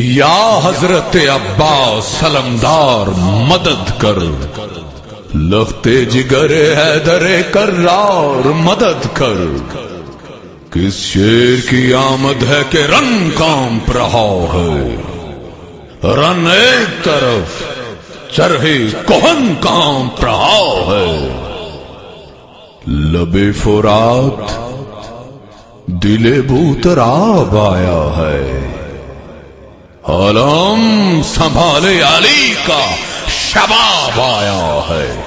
یا حضرت عباس سلمدار مدد کر۔ لختے جگر ہے درے کرار مدد کر۔ کس شیر کی آمد ہے کہ رنگ کام رہا ہے۔ رن ایک طرف چرہے کوہن کام رہا ہے۔ لبے فرات، دل بوتراب آیا ہے۔ علم سنبھالے علی کا شباب آیا ہے۔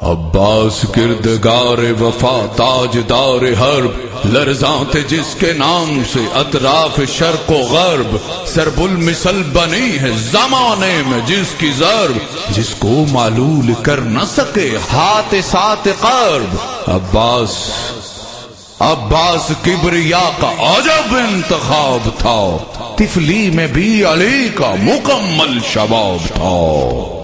عباس گردگار وفا تاج دار حرب، لرزاں جس کے نام سے اطراف شرق و غرب سرب المثل بنی ہے زمانے میں جس کی ضرب، جس کو معلول کر نہ سکے ہاتھ سات قرب۔ عباس عباس کبریا کا عجب انتخاب تھا۔ تفلی میں بھی علی کا مکمل شباب تھا۔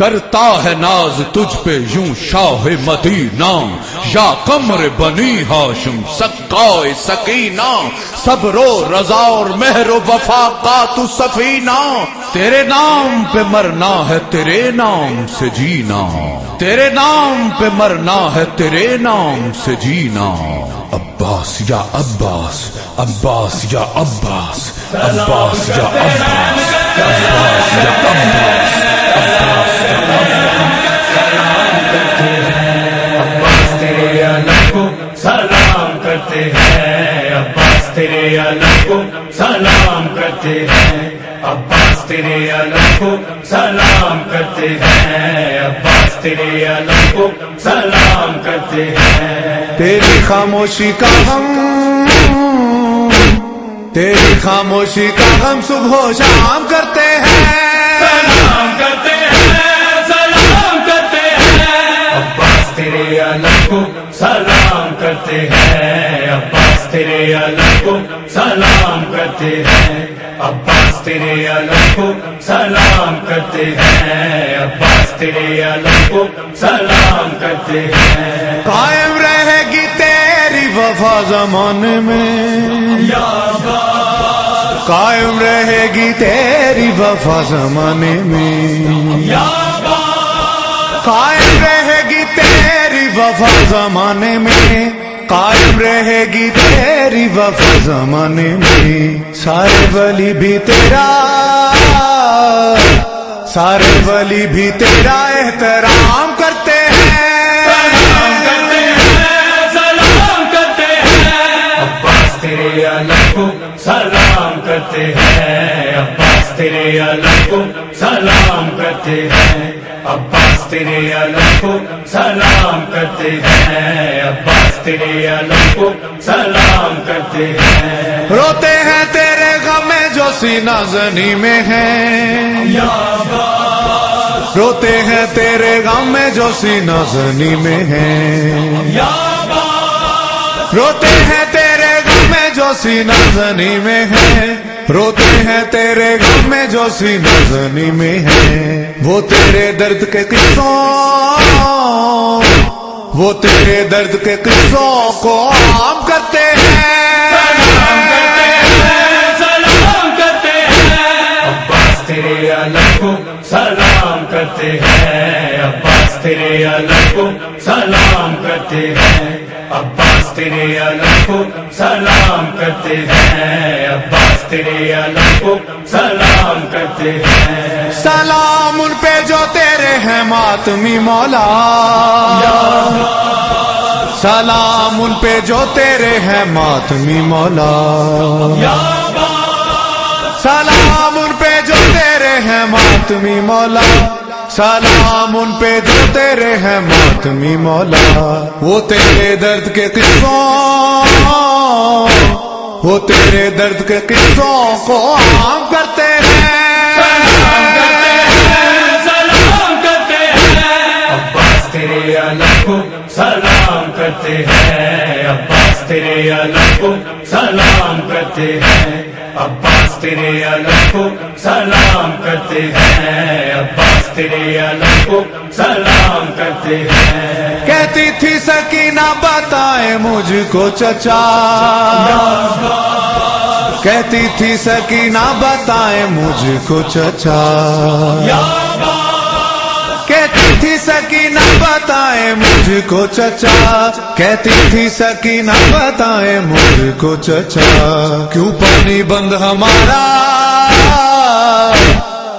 کرتا ہے ناز تجھ پہ یوں شاہ مدینہ۔ یا کمر بنی ہاشم، سکائے سکینہ۔ صبر و رضا اور مہر و وفا کا تو سفینہ۔ تیرے نام پہ مرنا ہے تیرے نام سے جینا۔ تیرے نام پہ مرنا ہے تیرے نام سے جینا۔ عباس یا عباس عباس یا عباس عباس یا عباس عباس یا عباس۔ تیرے علم کو سلام کرتے ہیں۔ عباس تیرے علم کو سلام کرتے ہیں۔ عباس تیرے علم کو سلام کرتے ہیں۔ تیری خاموشی کا ہم تیری خاموشی کا ہم صبح و شام کرتے ہیں۔ سلام کرتے ہیں سلام کرتے ہیں۔ عباس تیرے علم کو سلام کرتے ہیں۔ تیرے علم کو سلام کرتے ہیں۔ عباس تیرے علم کو سلام کرتے ہیں۔ عباس تیرے علم کو سلام کرتے ہیں۔ قائم رہے گی تیری وفا زمانے میں۔ یا عباس قائم رہے گی تیری وفا زمانے میں۔ یا عباس قائم رہے گی تیری وفا زمانے میں۔ قائم رہے گی تیری وفا زمانے میں۔ سارے ولی بھی تیرا سارے ولی بھی تیرا احترام کرتے سلام ہیں۔ کرتے ہیں سلام کرتے ہیں۔ عباس تیرے کو سلام کرتے ہیں۔ عباس تیرے علم کو سلام کرتے ہیں۔ عباس تیرے علم کو سلام کرتے ہیں۔ عباس تیرے علم کو سلام کرتے ہیں۔ روتے ہیں تیرے غم میں جو سینہ زنی میں ہیں۔ یا عباس۔ روتے ہیں تیرے غم میں جو سینہ زنی میں ہیں۔ یا عباس۔ روتے ہیں تیرے میں جو سینہ زنی میں ہیں روتے ہیں تیرے غم میں جو سینہ زنی میں ہیں وہ تیرے درد کے قصوں، وہ تیرے درد کے قصوں کو عام کرتے سلام کرتے ہیں، سلام کرتے ہیں۔ عباس تیرے علم کو سلام کرتے ہیں۔ عباس تیرے علم کو سلام کرتے ہیں۔ عباس تیرے علم کو سلام کرتے ہیں۔ عباس تیرے علم کو سلام کرتے ہیں۔ سلام ان پہ جو تیرے ہیں ماتمی مولا۔ سلام ان پہ جو تیرے ہیں ماتمی مولا۔ سلام ان پہ جو تیرے ہیں ماتمی مولا۔ سلام ان پہ جو تیرے ہیں ماتمی مولا۔ وہ تیرے درد کے قصوں وہ تیرے درد کے قصوں کو عام کرتے سلام کرتے ہیں ہیں سلام کرتے ہیں۔ تیرے علم کو سلام کرتے ہیں۔ عباس تیرے علم کو سلام کرتے ہیں۔ عباس تیرے علم کو سلام کرتے ہیں۔ کہتی تھی سکینہ بتائے مجھ کو چچا۔ کہتی تھی سکینہ بتائیں مجھ کو چچا بتائیں مجھ کو چچا؟ کہتی تھی سکینہ بتائیں مجھ کو چچا؟ کیوں پانی بند ہمارا؟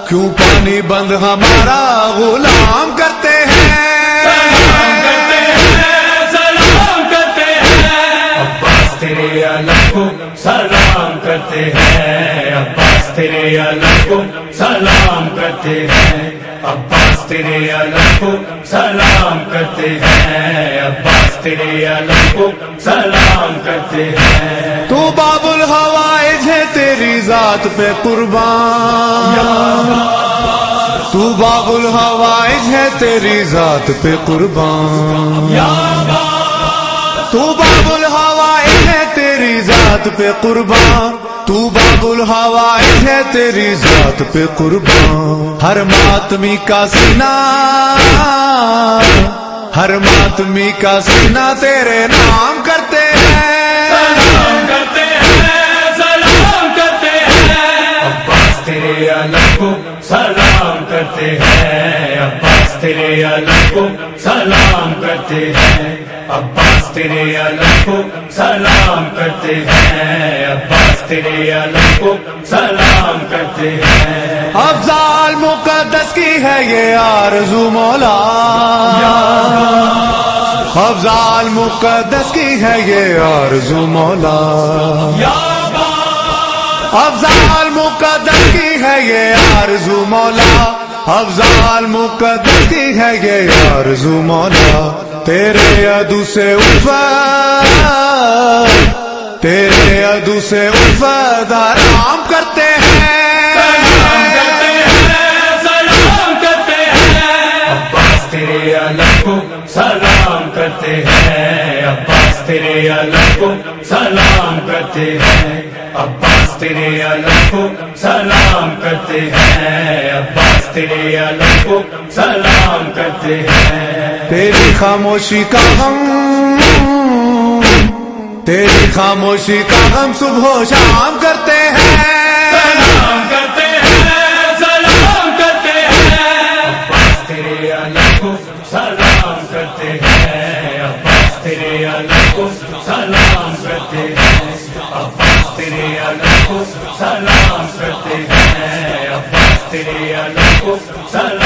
کیوں پانی بند ہمارا غلام کرتے ہیں؟ کو سلام کرتے ہیں عباس تیرے اللہ کو سلام کرتے ہیں عباس تیرے اللہ کو سلام کرتے ہیں۔ عباس تیرے اللہ کو سلام کرتے ہیں۔ تو باب الحوائج ہے تیری ذات پہ قربان۔ تو باب الحوائج ہے تیری ذات پہ قربان۔ تو باب تیری ذات پہ قربان، تو باب الحوائج ہے تیری ذات پہ قربان۔ ہر ماتمی کا سینہ، ہر ماتمی کا سینہ تیرے نام کرتے ہیں۔ سلام کرتے ہیں، سلام کرتے ہیں۔ عباس تیرے اللہ کو سلام کرتے ہیں۔ عباس تیرے اللہ کو سلام کرتے ہیں۔ عباس تیرے اللہ کو سلام کرتے ہیں۔ عباس تیرے اللہ کو سلام کرتے ہیں۔ افضال مقدس کی ہے یہ آرزو مولا۔ افضال مقدس کی ہے یہ آرزو مولا۔ افضال مقدس کی ہے یہ آرزو مولا۔ افضال مقدس کی ہے یہ آرزو مولا۔ تیرے ادو سے الفت تیرے ادو سے الفت آرام کرتے ہیں۔ کرتے ہیں سلام کرتے ہیں، عباس تیرے اللہ کو سلام کرتے ہیں عباس تیرے اللہ کو سلام کرتے ہیں۔ عباس تیرے اللہ کو سلام کرتے ہیں۔ عباس تیرے اللہ کو سلام کرتے ہیں۔ تیری خاموشی کا غم تیری خاموشی کا غم صبح و شام کرتے ہیں۔ سلام کرتے ہیں سلام کرتے ہیں۔ عباس تیرے اللہ کو سلام کرتے ہیں۔ عباس تیرے اللہ کو سلام کرتے ہیں۔ تیرے اللہ کو سلام کرتے ہیں۔ عباس تیرے اللہ کو سلام